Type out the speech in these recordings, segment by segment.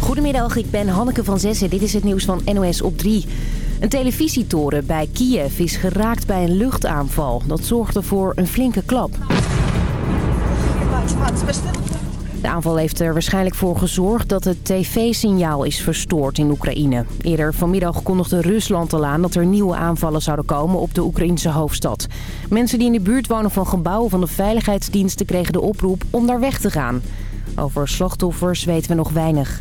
Goedemiddag, ik ben Hanneke van Zessen. Dit is het nieuws van NOS op 3. Een televisietoren bij Kiev is geraakt bij een luchtaanval. Dat zorgde voor een flinke klap. De aanval heeft er waarschijnlijk voor gezorgd dat het tv-signaal is verstoord in Oekraïne. Eerder vanmiddag kondigde Rusland al aan dat er nieuwe aanvallen zouden komen op de Oekraïnse hoofdstad. Mensen die in de buurt wonen van gebouwen van de veiligheidsdiensten kregen de oproep om daar weg te gaan. Over slachtoffers weten we nog weinig.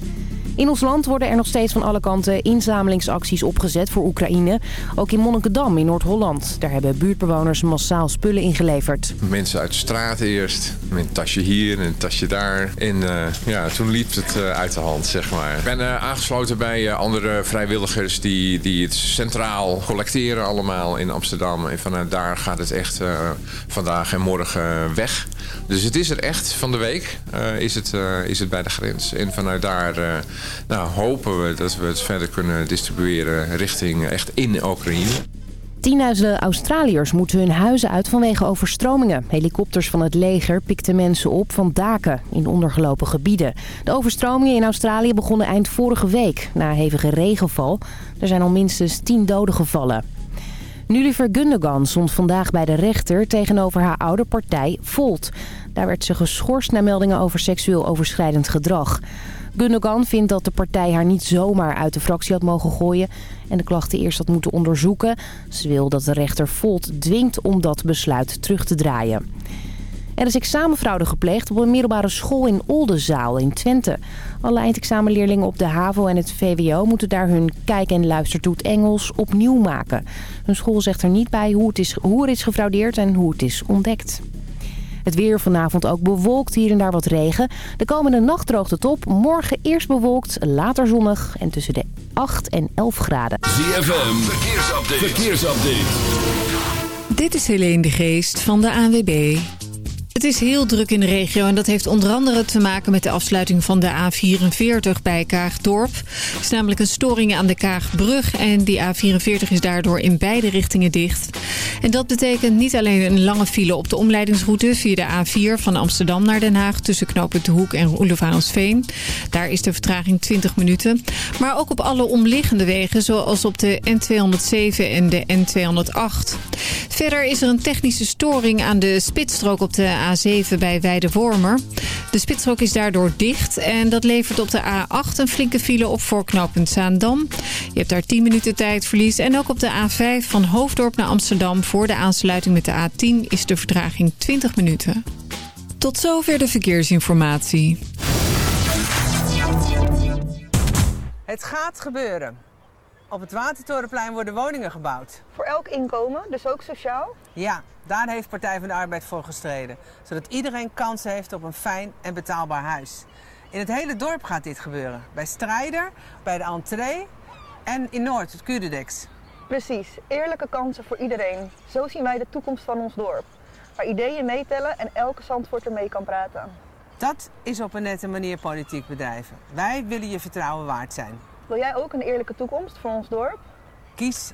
In ons land worden er nog steeds van alle kanten inzamelingsacties opgezet voor Oekraïne. Ook in Monnikendam in Noord-Holland. Daar hebben buurtbewoners massaal spullen ingeleverd. Mensen uit de straat eerst. Met een tasje hier en een tasje daar. En uh, ja, toen liep het uh, uit de hand, zeg maar. Ik ben uh, aangesloten bij andere vrijwilligers die, die het centraal collecteren allemaal in Amsterdam. En vanuit daar gaat het echt vandaag en morgen weg. Dus het is er echt van de week is, het, is het bij de grens. En vanuit daar nou, hopen we dat we het verder kunnen distribueren richting echt in Oekraïne. Tienduizenden Australiërs moeten hun huizen uit vanwege overstromingen. Helikopters van het leger pikten mensen op van daken in ondergelopen gebieden. De overstromingen in Australië begonnen eind vorige week na hevige regenval. Er zijn al minstens tien doden gevallen. Nuliver Gundogan stond vandaag bij de rechter tegenover haar oude partij Volt. Daar werd ze geschorst na meldingen over seksueel overschrijdend gedrag. Gundogan vindt dat de partij haar niet zomaar uit de fractie had mogen gooien... en de klachten eerst had moeten onderzoeken. Ze wil dat de rechter Volt dwingt om dat besluit terug te draaien. Er is examenfraude gepleegd op een middelbare school in Oldenzaal in Twente. Alle eindexamenleerlingen op de HAVO en het VWO moeten daar hun kijk- en luistertoet Engels opnieuw maken. Hun school zegt er niet bij hoe, het is, hoe er is gefraudeerd en hoe het is ontdekt. Het weer vanavond ook bewolkt, hier en daar wat regen. De komende nacht droogt het op. Morgen eerst bewolkt, later zonnig en tussen de 8 en 11 graden. ZFM, verkeersupdate. verkeersupdate. Dit is Helene de Geest van de ANWB. Het is heel druk in de regio en dat heeft onder andere te maken met de afsluiting van de A44 bij Kaagdorp. Het is namelijk een storing aan de Kaagbrug en die A44 is daardoor in beide richtingen dicht. En dat betekent niet alleen een lange file op de omleidingsroute via de A4 van Amsterdam naar Den Haag tussen knooppunt De Hoek en Oelevarensveen. Daar is de vertraging 20 minuten. Maar ook op alle omliggende wegen zoals op de N207 en de N208. Verder is er een technische storing aan de spitsstrook op de A7 bij Weidewormer. De spitsstrook is daardoor dicht en dat levert op de A8 een flinke file op voor knooppunt Zaandam. Je hebt daar 10 minuten tijdverlies. En ook op de A5 van Hoofddorp naar Amsterdam voor de aansluiting met de A10 is de vertraging 20 minuten. Tot zover de verkeersinformatie. Het gaat gebeuren. Op het Watertorenplein worden woningen gebouwd. Voor elk inkomen, dus ook sociaal? Ja, daar heeft Partij van de Arbeid voor gestreden. Zodat iedereen kans heeft op een fijn en betaalbaar huis. In het hele dorp gaat dit gebeuren. Bij Strijder, bij de entree en in Noord, het Curedex. Precies, eerlijke kansen voor iedereen. Zo zien wij de toekomst van ons dorp. Waar ideeën meetellen en elke zandvoorter mee kan praten. Dat is op een nette manier politiek bedrijven. Wij willen je vertrouwen waard zijn. Wil jij ook een eerlijke toekomst voor ons dorp? Kies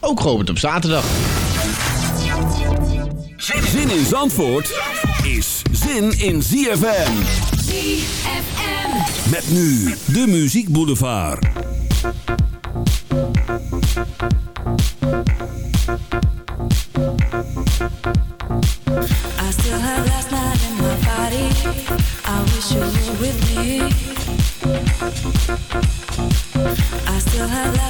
ook geopend op zaterdag. Zin in Zandvoort is zin in ZFM. ZFM. Met nu de Muziek Boulevard. I still have last night in my body. I wish you were with me. I still have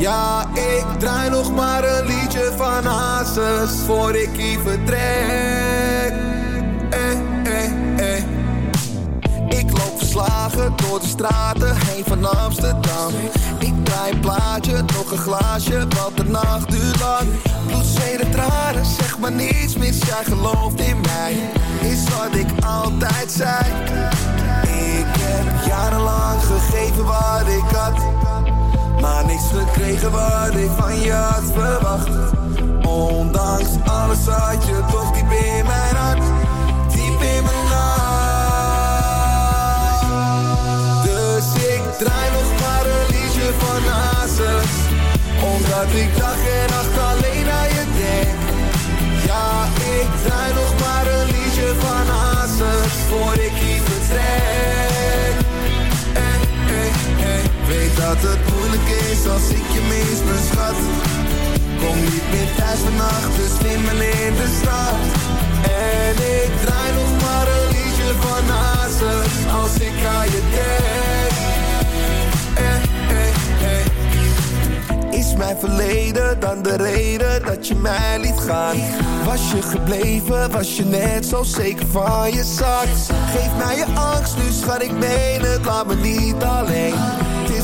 Ja, ik draai nog maar een liedje van Hazes Voor ik hier vertrek. Eh, eh, eh. Ik loop verslagen door de straten heen van Amsterdam. Ik draai een plaatje, nog een glaasje, want de nacht duurt lang. En tranen, zeg maar niets mis, jij gelooft in mij. Is wat ik altijd zei. Ik heb jarenlang gegeven wat ik had Maar niks gekregen wat ik van je had verwacht. Ondanks alles had je toch diep in mijn hart. Diep in mijn hart. Dus ik draai nog maar een liedje van Hazes. Omdat ik dag en nacht alleen aan je denk. Ja, ik draai nog maar een liedje van Hazes. Voor ik hier vertrek. Weet dat het moeilijk is als ik je mis, mijn schat Kom niet meer thuis vannacht, dus slimmel in de stad En ik draai nog maar een liedje van Hazes Als ik aan je denk eh, eh, eh. Is mijn verleden dan de reden dat je mij liet gaan? Was je gebleven, was je net zo zeker van je zak? Geef mij je angst, nu schat ik meen het, laat me niet alleen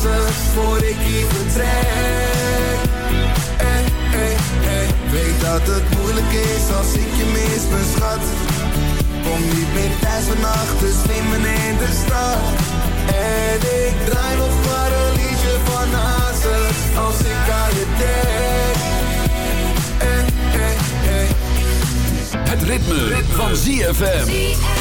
Voor ik hier vertrek eh, eh, eh. Weet dat het moeilijk is als ik je mis, mijn schat Kom niet meer thuis vannacht, dus neem me in de stad En ik draai nog maar een liedje van Hazes Als ik aan je denk eh, eh, eh. Het ritme, ritme. van ZFM.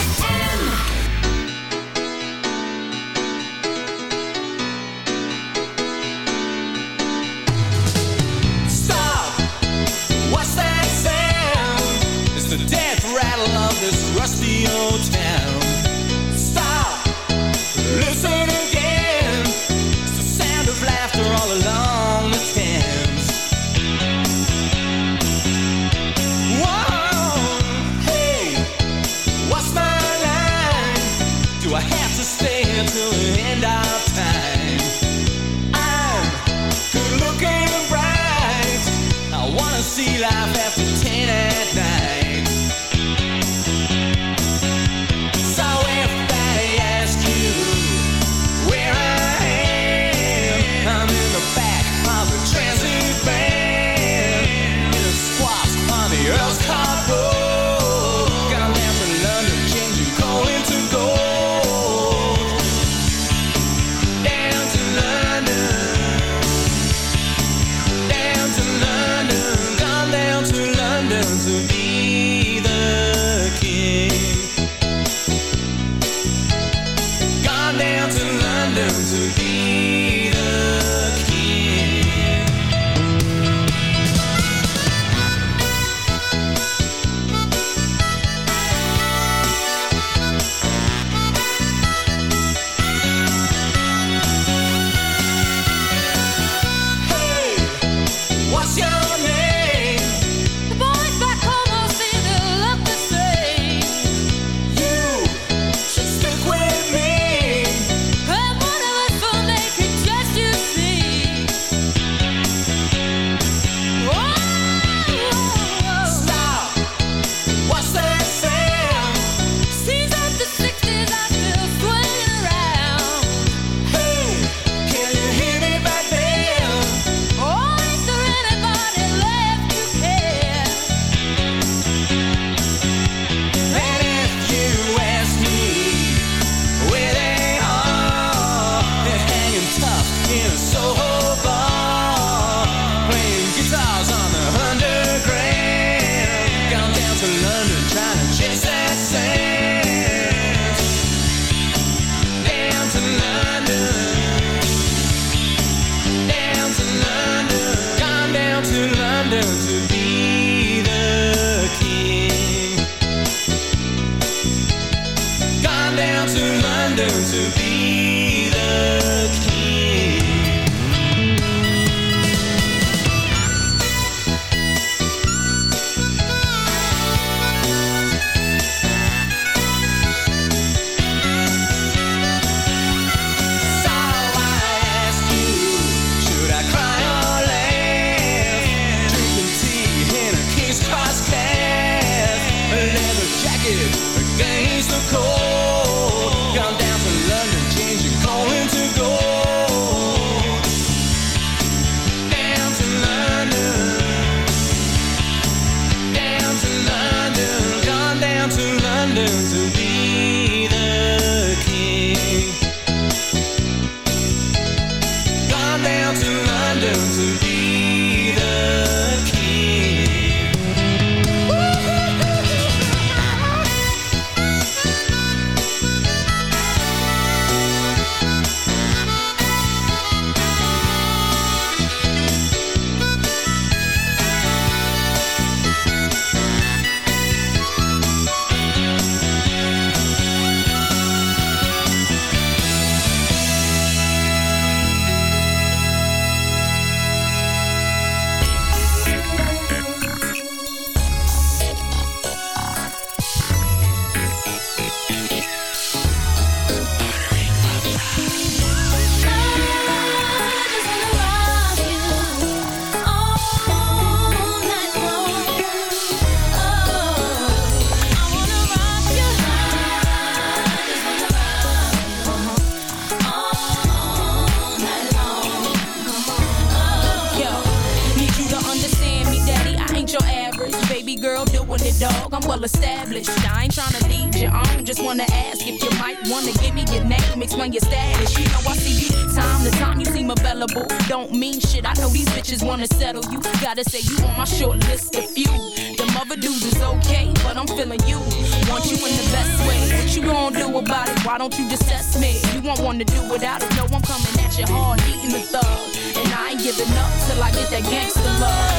Against the cold. Up till I get that gangster love.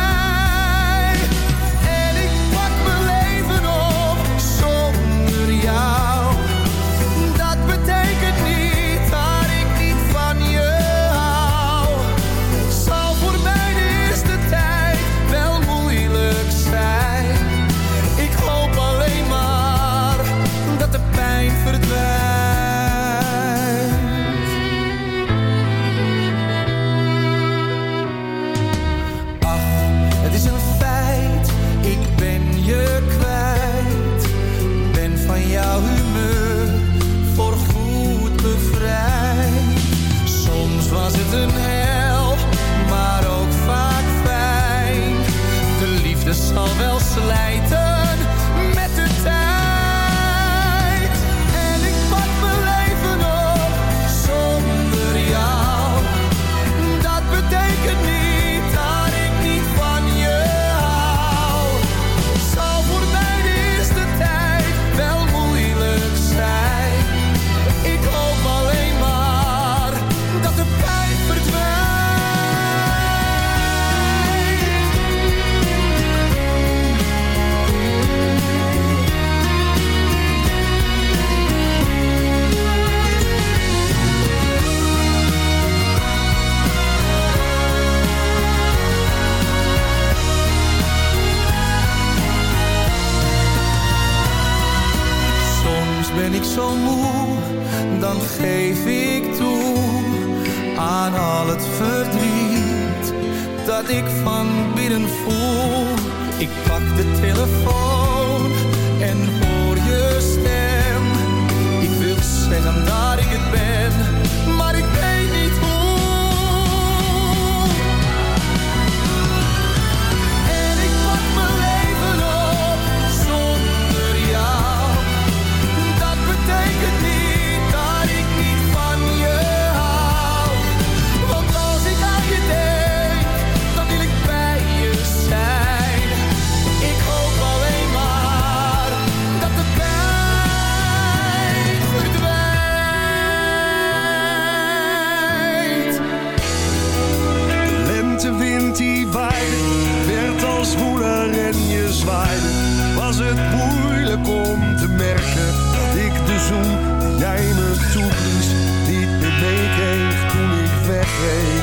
geef ik toe aan al het verdriet dat ik van binnen voel. Ik pak de telefoon en je zwaaide, was het moeilijk om te merken dat ik de zoen jij me toeblies niet meer meekreeg toen ik wegreed.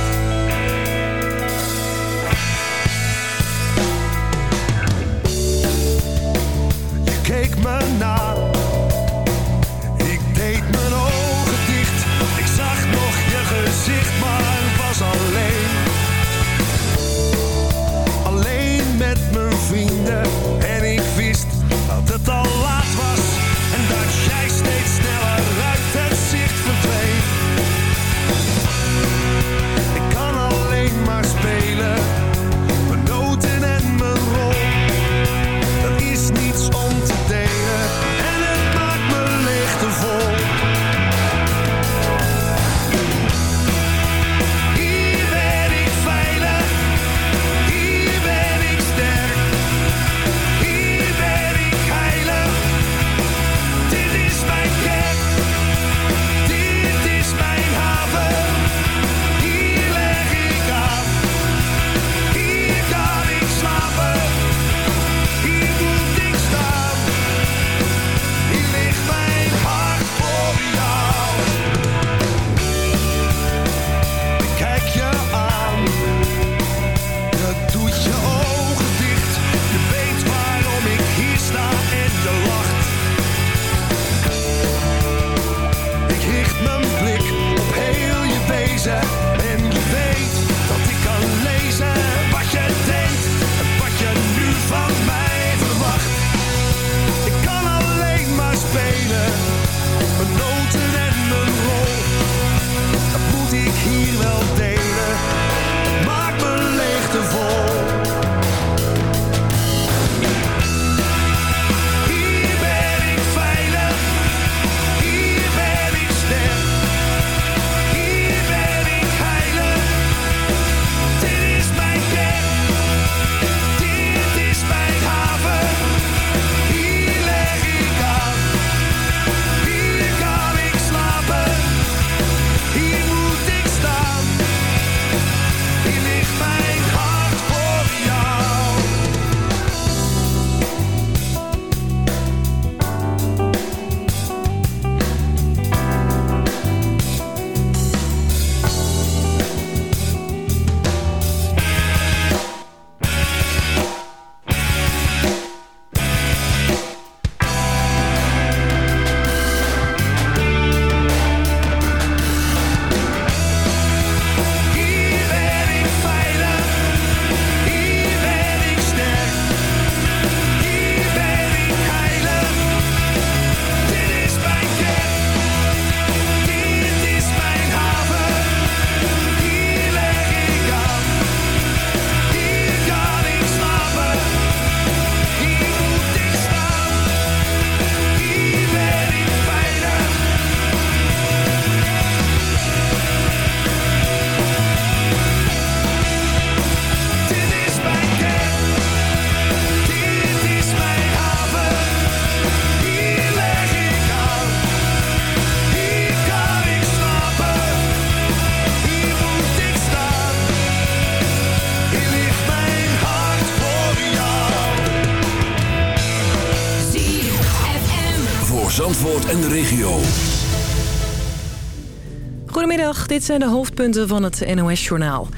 Dit zijn de hoofdpunten van het NOS-journaal.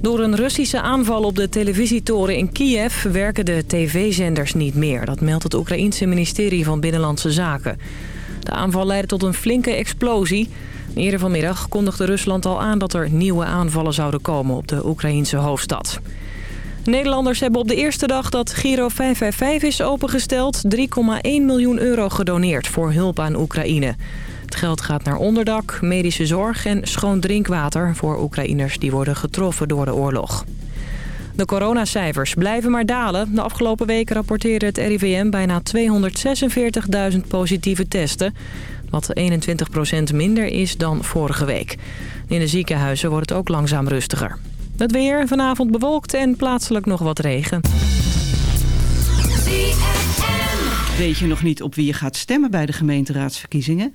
Door een Russische aanval op de televisietoren in Kiev werken de tv-zenders niet meer. Dat meldt het Oekraïense ministerie van Binnenlandse Zaken. De aanval leidde tot een flinke explosie. Eerder vanmiddag kondigde Rusland al aan dat er nieuwe aanvallen zouden komen op de Oekraïense hoofdstad. Nederlanders hebben op de eerste dag dat Giro 555 is opengesteld... 3,1 miljoen euro gedoneerd voor hulp aan Oekraïne. Het geld gaat naar onderdak, medische zorg en schoon drinkwater... voor Oekraïners die worden getroffen door de oorlog. De coronacijfers blijven maar dalen. De afgelopen week rapporteerde het RIVM bijna 246.000 positieve testen... wat 21% minder is dan vorige week. In de ziekenhuizen wordt het ook langzaam rustiger. Het weer vanavond bewolkt en plaatselijk nog wat regen. Weet je nog niet op wie je gaat stemmen bij de gemeenteraadsverkiezingen?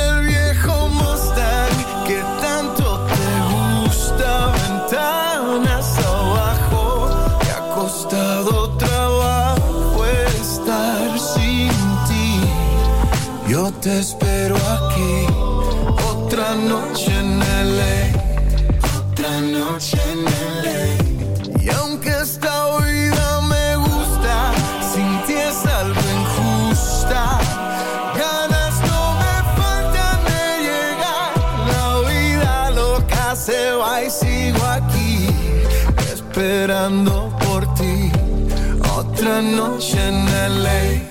costado trabajo estar sin ti. Yo te espero aquí, otra noche en LA, otra noche en LA. Y aunque esta vida me gusta, sin ti es algo injusta. Ganas no me faltan de llegar, la vida loca se va y sigo aquí esperando. Internationale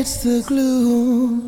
it's the glue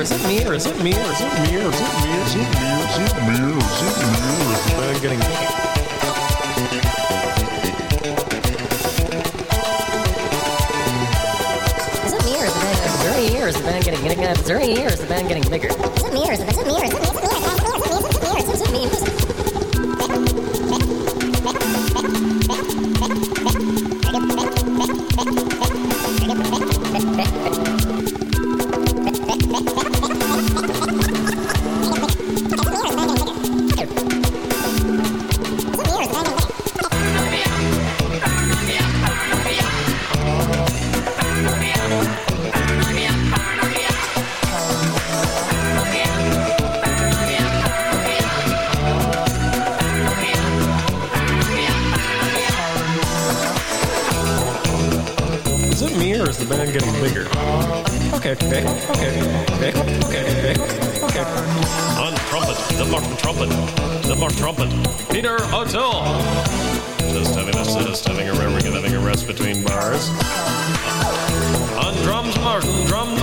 is it me? Or is it me? Or is it me? Or is it me? Or is it me? Is it me? Is it me? Or is it me? Or is the man getting bigger? Is it me or is the band Is the band getting getting is there any years the band getting bigger? Is it me or is it, is it me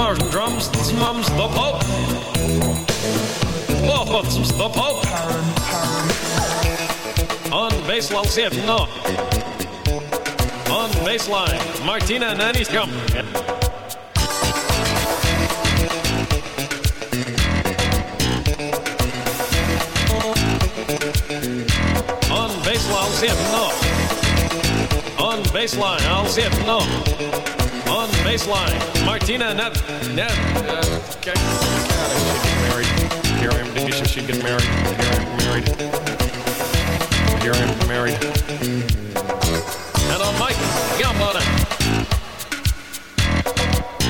Mars drums, mums the Pope. What's the Pope? On bass, I'll see set, no. On baseline, Martina and Nanny's come. On bassline, I'll see set, no. On baseline, I'll see set, no. On baseline, Martina. Net. Uh, okay. God, I should get married. Here I am. Maybe she should get married. Here I am married. Here I am married. And on Mike Gambona.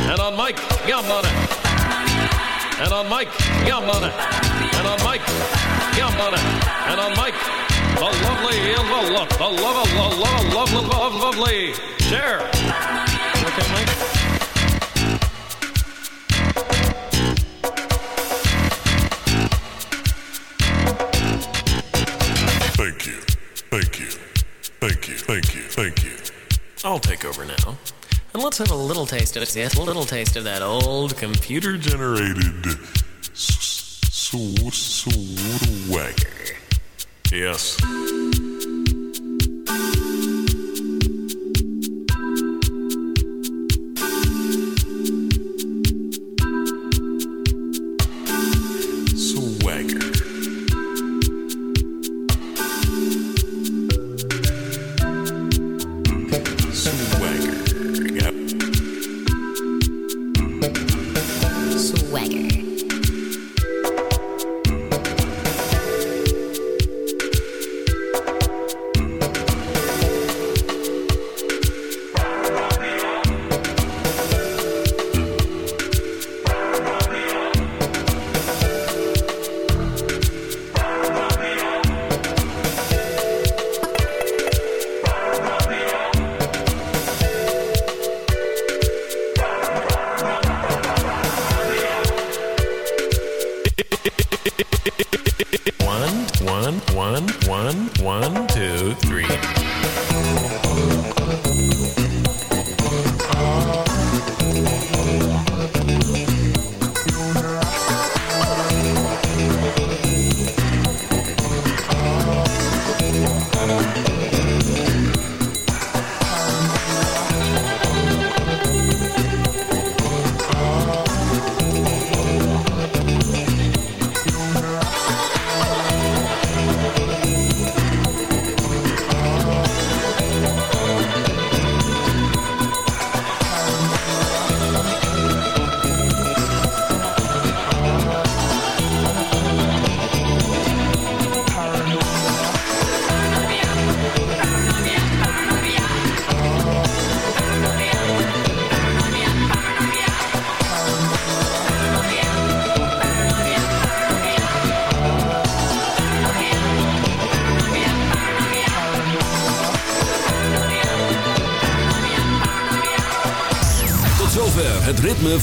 And on Mike Gambona. And on Mike Gambona. And on Mike Gambona. And on Mike, the lovely, the love, the love, the love, love, love, love, lovely Cher. I'll take over now. And let's have a little taste of it. Yes, a little taste of that old computer Generated s- s- swagger. Yes.